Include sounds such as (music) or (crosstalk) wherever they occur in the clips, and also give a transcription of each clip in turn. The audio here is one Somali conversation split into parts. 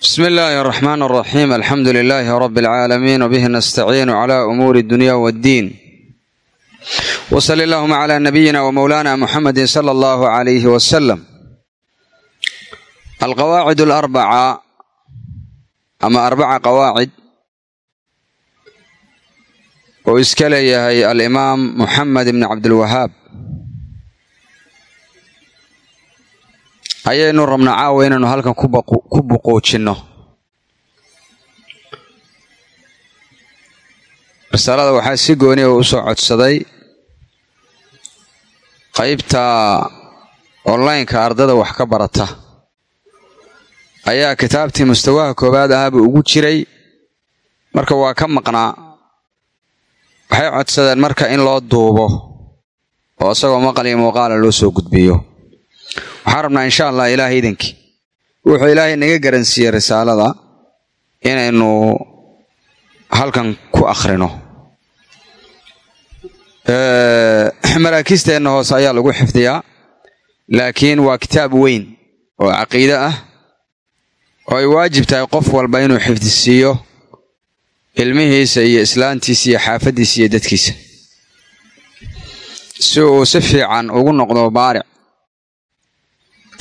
bsmi illaahi araxmaan araxiim alxamdu lilaahi rabi alcaalamiin wbihi nastaciinu cla umuuri dunya waddiin wsali allahuma cla nabiyina wmowlana muxamedi sala allahu alayhi wasalam alqawaacid alarbaca ama arbaca qawaacid uu iska leeyahay alimaam muxamed ibni cabdilwahaab ayaynu rabnaa caawa inaynu halkan ku buquujinno. Risalada waxaa si gooni u soo codsaday. Qaybta onlineka ardada wax ka barata. Ayaa kitaabtii mustawaha koowaad ahaabuu ugu jiray. Marka waa ka maqnaa waxay codsadeen marka in loo duubo oo isagoo maqal iyo muuqaala loo soo gudbiyo waxaan rabnaa insha allah ilaahay idankii wuxuu ilaahay naga garansiiyey risaalada inaynu halkan ku akhrino. Maraakiisteenna hoose ayaa lagu xifdiyaa laakiin waa kitaab weyn oo caqiide ah oo ay waajib tahay qof walba inuu xifdisiiyo ilmihiisa iyo islaantiisa iyo xaafaddiisa iyo dadkiisa. Si uu si fiican ugu noqdo baaric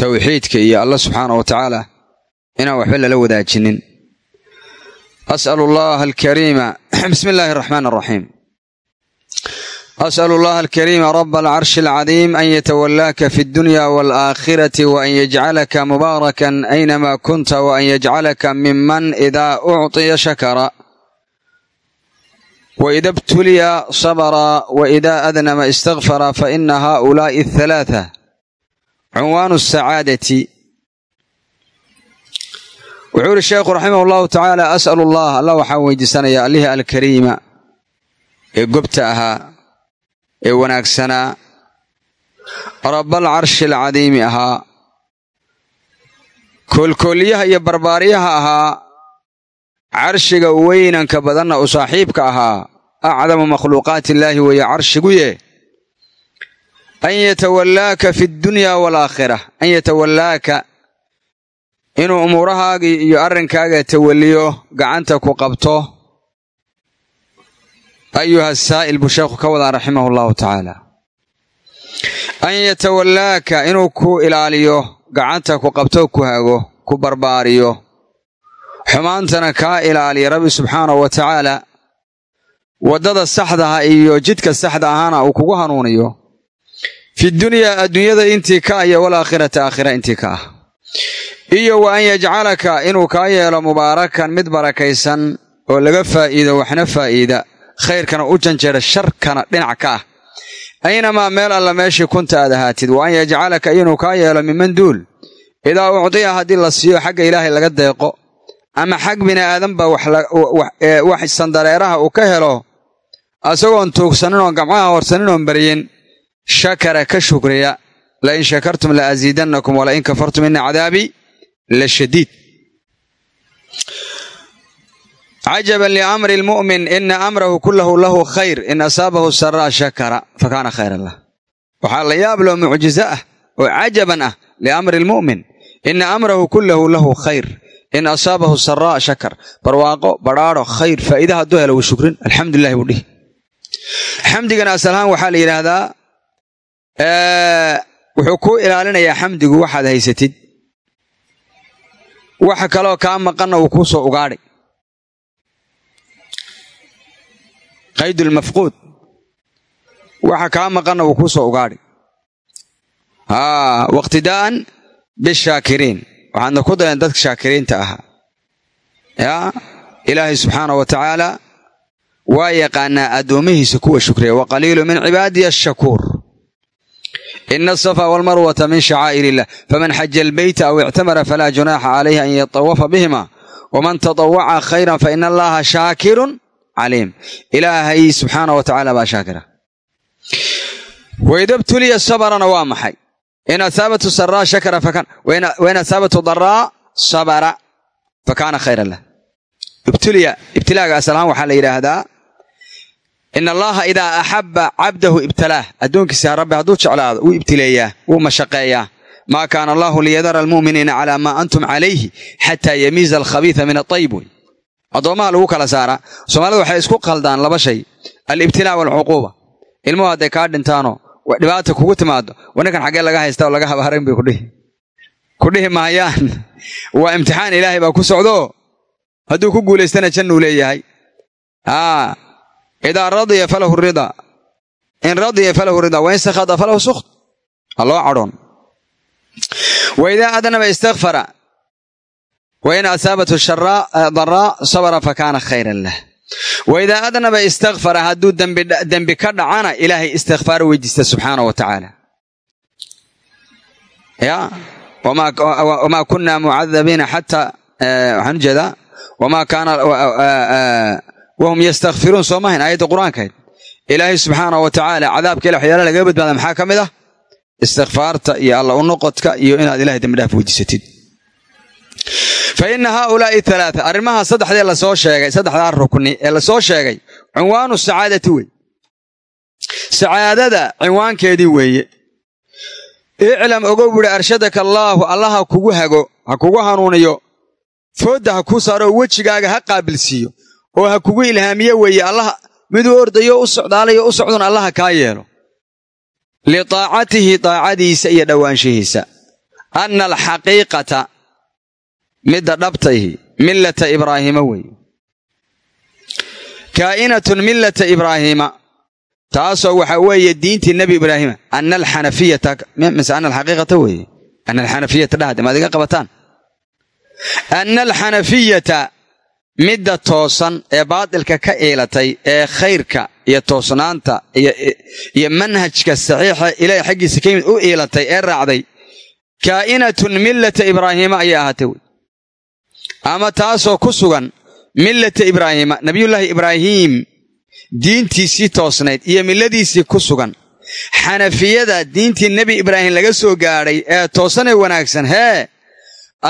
towxiidka iyo allah subxaana wa tacaala inaan waxba lala wadaajinin. As'al allaha alkariima. (clears throat) Bismi illaahi araxmaan araxiim as'al allaha alkariima raba alcarshi alcadiim an yatawallaaka fi addunya waalaakhirati wa an yajcalaka mubaarakan aynamaa kunta wa an yajcalaka miman idaa ucطiya shakara. Waida btuliya sabra waida adnama istakfara faina haa'ulaa'i athalaatha cunwaanu sacaadati wuxuu ihi sheekhu raximah allahu tacaala as'alu allah allah waxaan weydiisanaya allihii alkariima ee gobta ahaa ee wanaagsanaa rabbal carshi alcadiimi ahaa koolkooliyaha iyo barbaaryaha ahaa carshiga weynanka badanna u saaxiibka ahaa acdamu makhluuqaati illaahi weeye carshiguye an yatawallaaka fi ddunyaa waalaakhira an yatawallaaka inuu umuurahaagii iyo arrinkaaga tawalliyo gacanta ku qabto ayuha saa'il buu sheekhu ka wadaa raximahu allahu tacaala an yatawallaaka inuu ku ilaaliyo gacanta ku qabto ku hago ku barbaariyo xumaantana kaa ilaaliya rabbi subxaanahu wa tacaala waddada saxdaha iyo jidka saxda ahaana uu kugu hanuuniyo fi dunyaa adduunyada intii ka ah iyo walaakhirati aakhira intii ka ah. Iyo wa an yajcalaka inuu kaa yeelo mubaarakan mid barakaysan oo laga faa'iido waxna faa'iida khayrkana u janjeera sharkana dhinac ka ah. Aynamaa meel alla meeshii kunta aad ahaatid wa an yajcalaka inuu kaa yeelo miman duul. Idaa ucdiya haddii la siiyo xagga ilaahay laga deeqo ama xag bini aadanba wax sandareeraha uu ka helo asagoon tuugsanin oon gamcaha horsanin oon baryin shakara ka shukriya lain shakartum la asiidannakum walain kafartum ina cadaabii la shadiid. Cajaban liamri lmu'min ina amrahu kullahu lahu khayr in asaabahu saraa shakara fakaana khayran lah. Waxaa la yaab loo mucjizo ah oo cajaban ah liamri lmu'min ina amrahu kullahu lahu khayr in asaabahu saraa shakar. Barwaaqo badhaadho khayr faa'iida hadduu helo wuu shukrin. Alxamdulilahi buu dhihi. Xamdigana asalahaan waxaa la yidhaahdaa wuxuu kuu ilaalinayaa xamdigu waxaad haysatid. Waxa kaloo kaa maqanna uu kuu soo ugaadhay qaydulmafquud waxa kaa maqanna uu kuu soo ugaadhay haa waqtidaa'an bishaakiriin waxaadna ku dayan dadka shaakiriinta ahaa. Yaa ilaahay subxaanah wa tacaala waa yaqaanaa addoomihiisa kuwa shukriya. Wa qaliilu min cibaadiya ashakuur ina asafa walmarwata min shacaa'ir illah faman xaja albeyta aw ictamara falaa junaaxa calayhi an yatawafa bihima waman tatawaca khayran fa ina allaha shaakirun caliim ilaahay subxaana wa tacaala baa shaakira waida btuliya sabarana waa maxay in asaabatu saraa shakara wain asaabatu daraa sabara fakaana khayran lah ibtuliya ibtilaaga asalahaan waxaa la yidhaahdaa in allaha idaa axabba cabdahu ibtalaah addoonkiisa rabbi hadduu jeclaado wuu ibtileeyaa wuu mashaqeeyaa maa kaana allahu liyadara almu'miniina calaa maa antum calayhi xataa yamiiza alkhabiisa min atayib wey addoommaha lagu kala saaraa soomaalida waxay isku qaldaan laba shay alibtilaa waalcuquuba ilmuhu hadday kaa dhintaanoo dhibaata kugu timaado wanninkan xaggee laga haysta oo laga habaarayn bay kudhihi ku dhihi maayaan waa imtixaan ilaahay baa ku socdoo hadduu ku guulaystana jannuu leeyahay idaa radiya falahu ridaa in radiya falahu ridaa wain sakhada falahu sukht ha loo cadhoon waidaa adnaba istakfara wain asaabathu daraa sabra fakaana khayran lah waidaa adnaba istakfara hadduu dembi ka dhacana ilaahay istikfaar weydiista subxaana wa tacaala ya wamaa kuna mucadabiina xataa waxaan u jeedaa wamaa kaana wahum yastakfiruun soo mahayn aayadda qur'aankayd ilaahay subxaana wa tacaala cadaabka ila waxyaala lagaga badbaada maxaa ka mid ah istikfaarta iyo alla u noqodka iyo inaad ilahay dembidhaaf weydiisatid fa ina haaulaai alaaa arrimaha saddexdee la soo sheegay saddexdaa rukni ee la soo sheegay cinwaanu sacaadati wey sacaadada cinwaankeedii weeye iclam ogow buhi arshadaka allaahu allaha kugu hago ha kugu hanuuniyo foodda ha kuu saaro oo wejigaaga ha qaabilsiiyo oo ha kugu ilhaamiye weeye allaha. Miduu ordayo u socdaalayo u socdun allaha kaa yeelo. Litaacatihi daacadiisa iyo dhowaanshihiisa anna alxaqiiqata midda dhabtayhi millata ibraahiima weeye. Kaa'inatun millata ibraahiima taasoo waxa weeye diintii nebi ibraahima. Ana alxanafiyata mise ana alxaqiiqata weeye. Ana alxanafiyata dhahde maad iga qabataan. Ana alxanafiyata midda toosan ee baadilka ka iilatay ee khayrka iyo toosnaanta iyo manhajka saxiixa ilaahay xaggiisa ka yimid u iilatay ee raacday kaa'inatun millata ibraahiima ayay ahaatay wey. Ama taasoo ku sugan millata ibraahiima nabiyullaahi ibraahiim diintiisii toosnayd iyo milladiisii ku sugan. Xanafiyada diintii nebi ibraahim laga soo gaadhay ee toosanee wanaagsan hee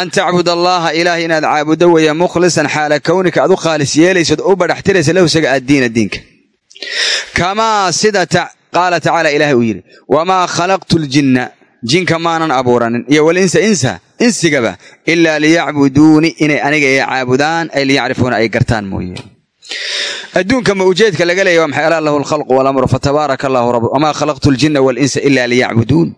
an tacbud allaaha ilaahay inaad caabuddo weeye mukhlisan xaala kownika aad u khaalis yeelaysad u badhaxtiraysa lahu isaga addiina diinka kamaa sida qaala tacaala ilaahay uu yidhi wamaa khalaqtu ljinna jinka maanan abuuranin iyo walinsa insa insigaba ilaa liyacbuduuni inay aniga ay caabudaan ay liyacrifuuna ay gartaan mooye adduunka ma ujeedka laga leeya waa maxay alaa lahu alkhalqu walamru fatabaaraka allahu rabb wamaa khalaqtu ljinna walinsa ila liyacbuduun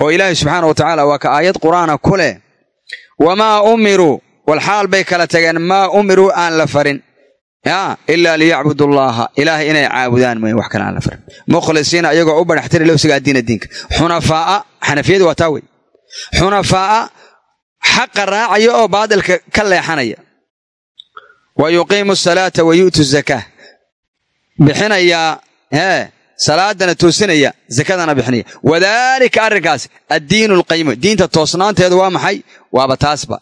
oo ilaahay subxaana wa tacaala waa ka aayad qur'aana ku leh. Wamaa umiruu walxaal bay kala tageen maa umiruu aan la farin. Ya ilaa liyacbudu llaaha ilaahay inay caabudaan mooye wax kale aan la farin. Mukhlisiina iyagoo u badhaxtiri lowsiga addiina diinka. Xunafaa'a xanafiyadu waa taa wey. Xunafaa'a xaqa raacaya oo baadilka ka leexanaya. Wa yuqiimu asalaata wa yu'tu zakaa bixinayaa hee salaadana toosinaya zakadana bixinaya. Wadaalika arrinkaas addiinu alqayimo diinta toosnaanteedu waa maxay? Waaba taasba.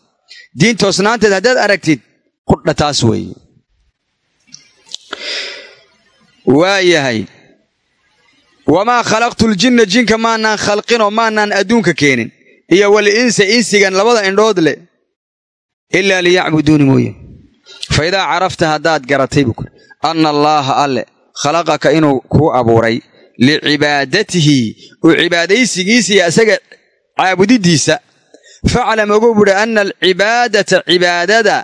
Diin toosnaanteed haddaad aragtid qudha taas weeye. Waa yahay wamaa khalaqtu ljinna jinka maanaan khalqinoo maanaan adduunka keenin iyo wal insa insigan labada indhood leh ilaa liyacbuduuni mooye. Fa idaa carafta haddaad garatay buu kuri anna allaaha alle khalaqaka inuu kuu abuuray licibaadatihi uu cibaadaysigiisa iyo isaga caabudiddiisa faclam ogow buuhi anna alcibaadata cibaadada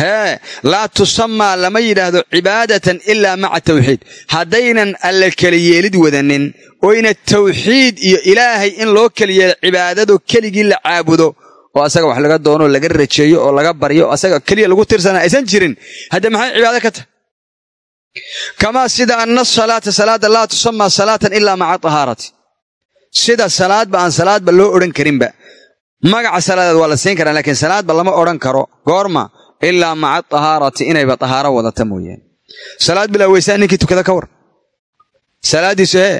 hee laa tusamaa lama yidhaahdo cibaadatan ilaa maca tawxiid. Haddaynan alla keli yeelid wadanin oyna tawxiid iyo ilaahay in loo keliyeelo cibaadado keligii la caabudo oo asaga wax laga doono laga rajeeyo oo laga baryo asaga keliya lagu tirsana aysan jirin. Hadde maxay cibaado ka tahay kamaa sida anna salaata salaada laa tusamaa salaatan ilaa maca tahaarati sida salaadba aan salaadba loo odhan karinba magaca salaadeed waa la siin karaa laakiin salaadba lama odhan karo goorma ilaa maca tahaarati inayba tahaaro wadata mooyaane salaad bilaa weysaa ninkii tukada ka war salaaddiisu hee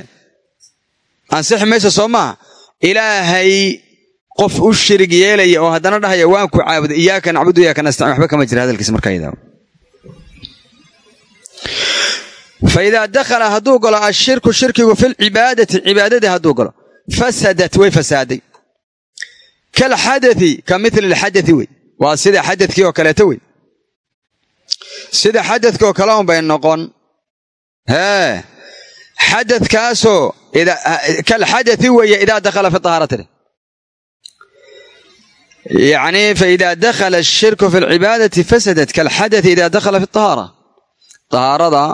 ansixi maysa soo maaha ilaahay qof u shirig yeelaya oo haddana dhahaya waan ku caabuda iyaaka nacbudu iyaaka nastaciin waxba kama jira hadalkiisa markaa idaa fa idaa dakhala hadduu galo ashirku shirkigu filcibaadati cibaadadii hadduu galo fasadat way fasaaday kalxadai ka mili lxadai wey waa sida xadadkii oo kaleeto wey sida xadadkii oo kale un bay noqon hee xadadkaasoo kalxadai weeye idaa dakhala fi ahaarati yacni faidaa dakhala ashirku fi alcibaadati fasadat kalxadai idaa dakhala fi ahaara tahaarada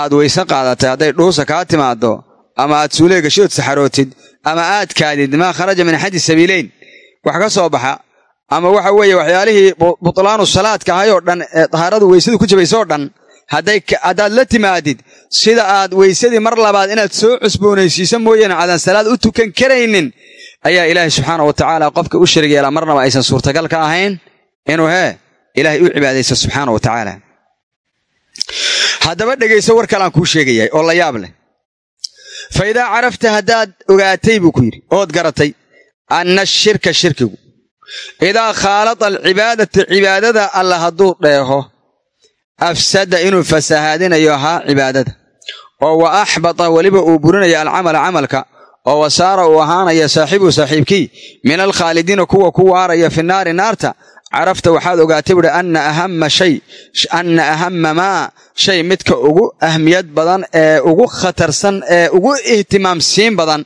aad weyse qaadatay hadday dhuusa kaa timaado ama aad suulee gashood saxarootid ama aad kaadid maa kharaja min axadi sabiileyn wax ka soo baxa ama waxa weeye waxyaalihii butlaanu salaadka ahay oo dhan ee tahaaradu weysadu ku jabayso oo dhan haddaad la timaadid sida aad weysadii mar labaad inaad soo cusboonaysiiso mooyaane aadan salaad u tukan karaynin ayaa ilaahay subxaana wa tacaala qofka u sharig yeelaa marnaba aysan suurtagal ka ahayn inuu hee ilaahay u cibaadaysto subxaana wa tacaala haddaba dhegayso war kaleaan kuu sheegayahay oo la yaab leh. Fa idaa carafta haddaad ogaatay buu ku yidhi ood garatay anna shirka shirkigu. Idaa khaalada alcibaadata cibaadada alla hadduu dheeho afsada inuu fasahaadinayo haa cibaadada. Oo wa axbata weliba uu burinayo alcamala camalka oo wasaara uu ahaanaya saaxiibu saaxiibkii min alkhaalidiina kuwa ku waaraya fi naari naarta carafta waxaad ogaatay buuhi anna ahamma shay anna ahamma maa shay midka ugu ahmiyad badan ee ugu khatarsan ee ugu ihtimaamsiin badan.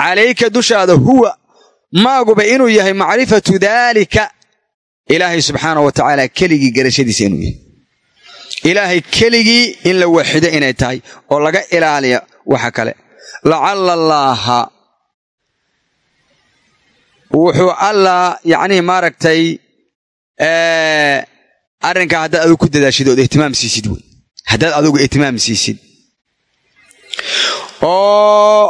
Calayka dushaada huwa maaguba inuu yahay macrifatu daalika. Ilaahay subxaana wa tacaala keligii garashadiisa inuu yahay. Ilaahay keligii in la waxido inay tahay oo laga ilaaliya waxa kale. Lacalla allaaha wuxuu allah yacnii maaragtay arrinkaa haddaad adigu ku dadaashid ood ihtimaam siisid wey. Haddaad adigu ihtimaam siisid. Oo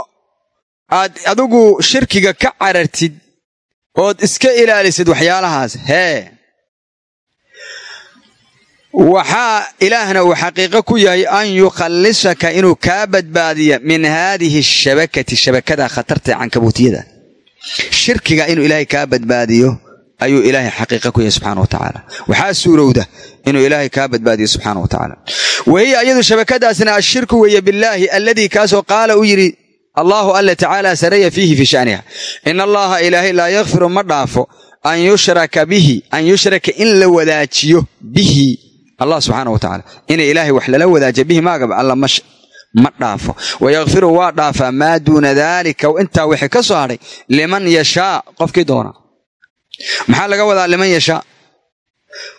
aad adigu shirkiga ka carartid ood iska ilaalisid waxyaalahaas hee. Waxaa ilaahna uu xaqiiqo ku yahay an yukhallisaka inuu kaa badbaadiya min haadihi ashabakati shabakada khatarta cankabuutiyada shirkiga inuu ilaahay kaa badbaadiyo ayuu ilaahay xaqiiqa ku yahay subxana wa tacaala. Waxaa suurowda inuu ilaahay kaa badbaadiyo subxaana wa tacaala. Wahiya iyadu shabakadaasna ashirku weeye billaahi alladii kaasoo qaala u yidhi allaahu alla tacaala saraya fiihi fii shaniha. In allaha ilaahay laa yakfiru ma dhaafo an yushraka bihi an yushraka in la wadaajiyo bihi. Allah subxaana wa tacaala. Ina ilaahay wax lala wadaajiya bihi maagaba alla ma dhaafo. Wayakfiru waa dhaafaa maa duuna daalika intaa wixii ka soo hadhay liman yashaa qofkii doona maxaa laga wadaa liman yashaa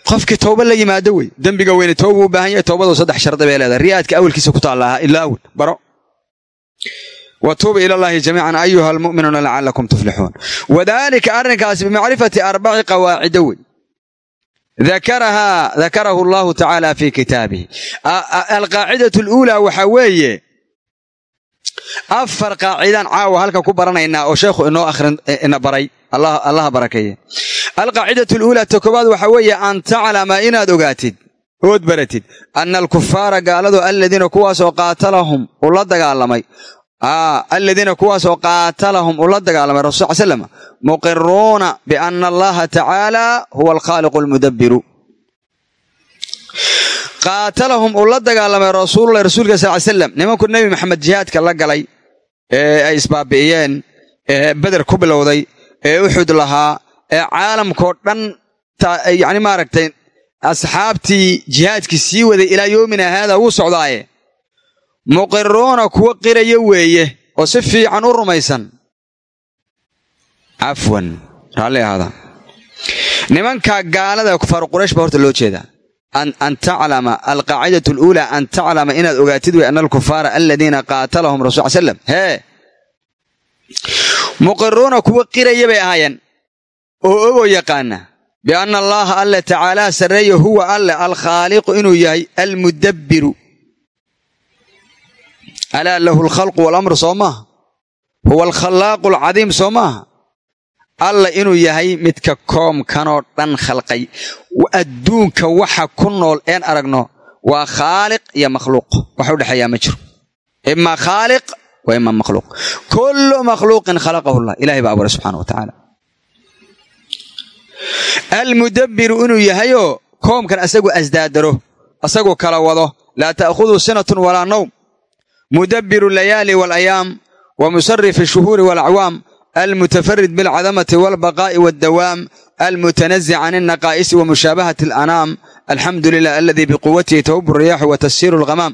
qofkii towba la yimaado wey. Dembiga weyne towba u baahan yahay towbadu saddex shardi bay leedahay. Riyaadka awelkiisa ku taallaaha ilaa awel baro. Watuuba ila allahi jamiican ayuha almu'minuuna lacalakum tuflixuun wadaalika arrinkaasi bimacrifati arbaci qawaacida wey. Dakarahu allahu tacaala fi kitaabihi. Alqaacidatu aluulaa waxaa weeye afar qaacidaan caawa halka ku baranaynaa oo sheekhu inoo akhrinina baray. Allaha barakeeye. Alqaacidatu aluulaa ta koowaad waxaa weeye an taclama inaad ogaatid ood baratid ana alkufaara gaaladu aladiina kuwaasoo qaatalahum ula dagaalamay. Aladiina kuwaasoo qaatalahum ula dagaalamay rasul sal slam muqiruuna biana allaha tacaala huwa alkhaaliqu almudabbiru qaatalahum uu la dagaalamay rasuululahi rasuulka sal ly slam nimanku nebi maxamed jihaadka la galay ee ay isbaabi'iyeen ee beder ku bilowday ee uxud lahaa ee caalamkao dhan yacni maaragtay asxaabtii jihaadkii sii waday ilaa yoomina haada wuu socdaaye. Muqiruuna kuwa qiraya weeye oo si fiican u rumaysan. Cafwan raalli ahaada nimanka gaalada kufaaru quraysh baa horta loo jeedaa an taclama alqaacidatu aluulaa an taclama inaad ogaatid wey ana alkufaara aladiina qaatalahum rasul l slam hee muqiruuna kuwa qiraya bay ahaayeen oo ogoo yaqaana bianna allaha alle tacaalaa sarreeya huwa alle alkhaaliqu inuu yahay almudabbiru alaa lahu alkhalqu waalamru soo maaha huwa alkhallaaqu alcadiim soo maaha alla inuu yahay midka koomkanoo dhan khalqay. Adduunka waxa ku nool een aragno waa khaaliq iyo makhluuq. Wax u dhexeeyaa ma jiro. Imaa khaaliq wa imaa makhluuq. Kullu makhluuqin khalaqahu llah ilahay baa abuuray subxana wa tacaala almudabbiru inuu yahayoo koomkan asagu asdaadaro asagu kala wado laa ta'khuduu sinatun walaa nowm mudabbiru alayaali waalayaam wa musarifi ashuhuuri waalacwaam almutafarid bilcadamati walbaqaa'i waldawaam almutanazic can alnaqaa'isi wa mushaabahati alanaam alxamdu lilah aladii biquwatihi tawabu riyaaxu wa tashiiru alghamaam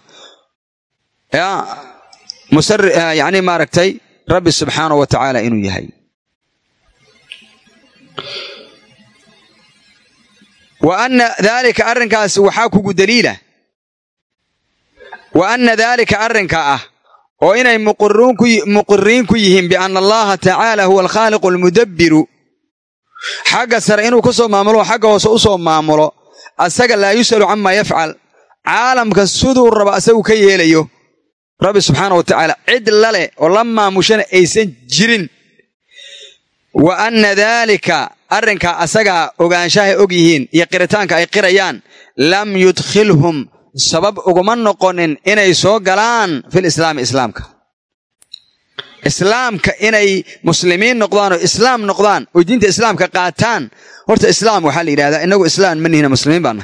yani maaragtay rabbi subxaanahu wa tacaala inuu yahay wa anna daalika arrinkaas waxaa kugu daliila wa anna daalika arrinka ah oo inay muqiriin ku yihiin bianna allaha tacaala huwa alkhaaliqu almudabbiru xagga sare inuu ka soo maamulo xagga hoose u soo maamulo asaga laa yus'alu camaa yafcal. Caalamka siduu raba asagu ka yeelayo. Rabbi subxaana wa tacaala cid laleh oo la maamushana aysan jirin. Wa anna daalika arrinkaa asagaa ogaanshahay og yihiin iyo qiritaanka ay qirayaan lam yudkhilhum sabab uguma noqonin inay soo galaan fil islaami islaamka. Islaamka inay muslimiin noqdaan oo islaam noqdaan oo diinta islaamka qaataan. Horta islaam waxaa la yidhahdaa inagu islaam ma nihina muslimiin baana.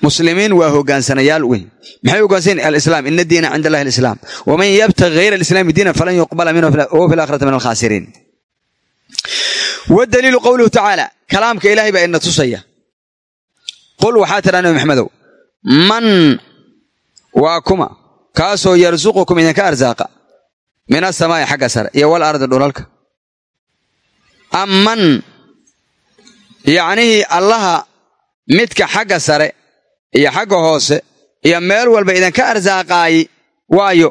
Muslimiin waa hogaansanayaal wey maxay hogaansan alislaam ina diina cinda allahi alislaam waman yabtagi hayra alislaami diinan falan yuqbala minhu wahuwa fi laakhirati min alkhaasiriin wadaliilu qowluhu tacaala kalaamka ilaahay baa ina tusaya. Qul waxaa tidhaa maxamedow man waa kuma kaasoo yarsuqukum idinka arsaaqa min asamaa'i xagga sare iyo wal ardi dhulalka. Amman yacnihii allaha midka xagga sare iyo xagga hoose iyo meel walba idinka arsaaqaayi waayo.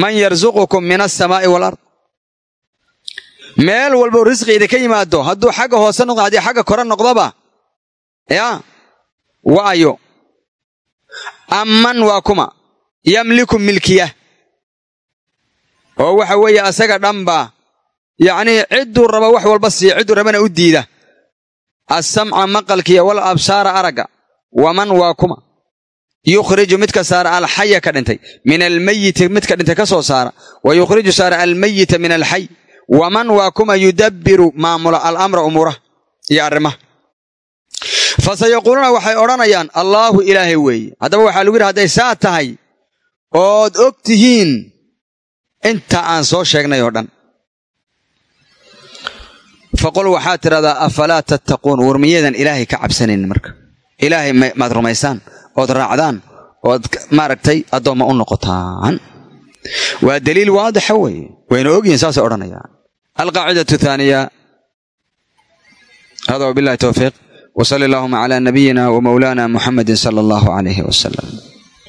Man yarsuqukum min asamaa'i walard meel walbau risqi idinka yimaado hadduu xagga hoose noqdo haddii xagga kore noqdoba yaa waayo amman waa kuma. Yamliku milkiya. Oo waxa weeye asaga dhanba yacnii cidduu raba wax walba siiya cidduu rabana u diida. Assamca maqalkiya wal absaara aragga waman waa kuma. Yukhriju midka saara alxaya ka dhintay. Min almeyiti midka dhintay ka soo saara. Wa yukhriju saara almeyita min alxay waman waa kuma yudabbiru maamula alamra umuuraha iyo arrimaha fasayaquuluuna waxay odhanayaan allaahu ilaahay weeye. Haddaba waxaa lagu yidhi hadday saa tahay ood og tihiin inta aan soo sheegnay oo dhan. Faqul waxaad tidhahdaa afalaa tattaquun? War miyadan ilaahay ka cabsanayn marka. Ilaahay maad rumaysaan ood raacdaan ood maaragtay addoomma u noqotaan. Waa daliil waadixa weeye. Wayna ogyihiin saasay odhanayaan. Alqaacidatu thaaniya. Hada wabillahi towfiiq wsali allahuma cala nabiyina wmawlana muxamedi sala allahu alayh wasalam